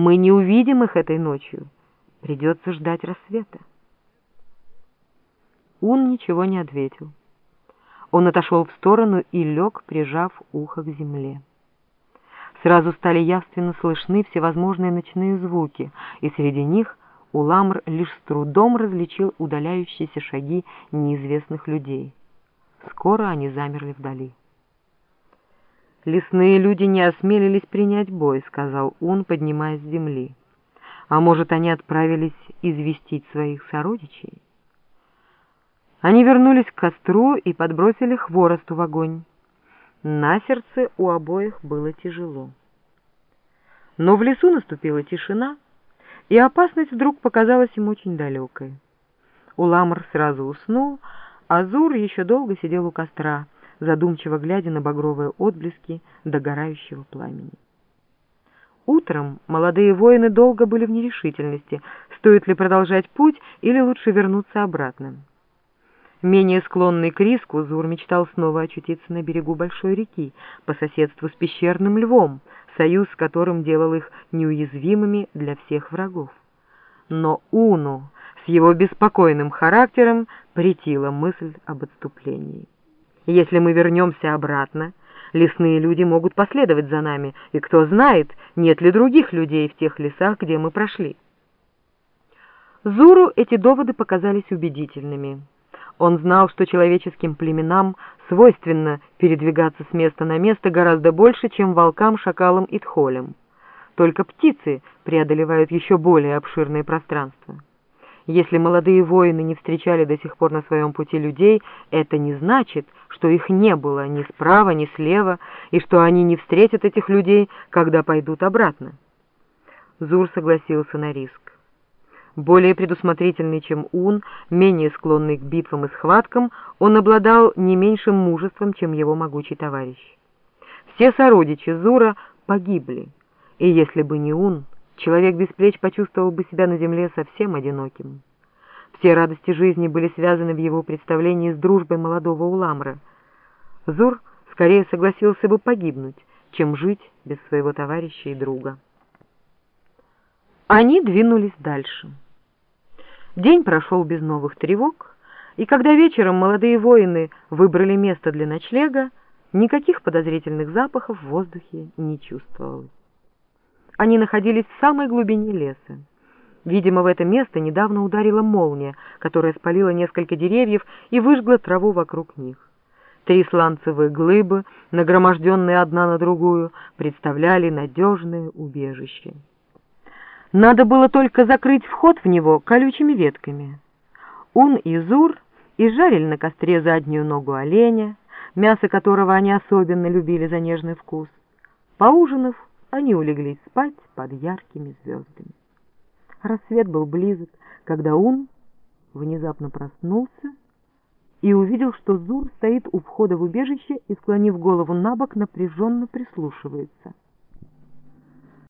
Мы не увидим их этой ночью. Придется ждать рассвета. Ун ничего не ответил. Он отошел в сторону и лег, прижав ухо к земле. Сразу стали явственно слышны всевозможные ночные звуки, и среди них Уламр лишь с трудом различил удаляющиеся шаги неизвестных людей. Скоро они замерли вдали. «Лесные люди не осмелились принять бой», — сказал он, поднимаясь с земли. «А может, они отправились известить своих сородичей?» Они вернулись к костру и подбросили хворосту в огонь. На сердце у обоих было тяжело. Но в лесу наступила тишина, и опасность вдруг показалась им очень далекой. Уламр сразу уснул, а Зур еще долго сидел у костра, задумчиво глядя на багровые отблески догорающего пламени. Утром молодые воины долго были в нерешительности, стоит ли продолжать путь или лучше вернуться обратно. Менее склонный к риску, Зур мечтал снова очутиться на берегу большой реки, по соседству с пещерным львом, союз с которым делал их неуязвимыми для всех врагов. Но Уну с его беспокойным характером претила мысль об отступлении. Если мы вернемся обратно, лесные люди могут последовать за нами, и кто знает, нет ли других людей в тех лесах, где мы прошли. Зуру эти доводы показались убедительными. Он знал, что человеческим племенам свойственно передвигаться с места на место гораздо больше, чем волкам, шакалам и тхолям. Только птицы преодолевают еще более обширные пространства. Если молодые воины не встречали до сих пор на своем пути людей, это не значит, что их не было ни справа, ни слева, и что они не встретят этих людей, когда пойдут обратно. Зур согласился на риск. Более предусмотрительный, чем Ун, менее склонный к битвам и схваткам, он обладал не меньшим мужеством, чем его могучий товарищ. Все сородичи Зура погибли, и если бы не Ун, человек без плеч почувствовал бы себя на земле совсем одиноким. Все радости жизни были связаны в его представлении с дружбой молодого Уламра. Зур скорее согласился бы погибнуть, чем жить без своего товарища и друга. Они двинулись дальше. День прошел без новых тревог, и когда вечером молодые воины выбрали место для ночлега, никаких подозрительных запахов в воздухе не чувствовалось. Они находились в самой глубине леса. Видимо, в это место недавно ударила молния, которая спалила несколько деревьев и выжгла траву вокруг них. Три сланцевые глыбы, нагроможденные одна на другую, представляли надежное убежище. Надо было только закрыть вход в него колючими ветками. Ун и Зур изжарили на костре заднюю ногу оленя, мясо которого они особенно любили за нежный вкус. Поужинав, они улеглись спать под яркими звездами. Рассвет был близок, когда Ун внезапно проснулся и увидел, что Зур стоит у входа в убежище и, склонив голову на бок, напряженно прислушивается.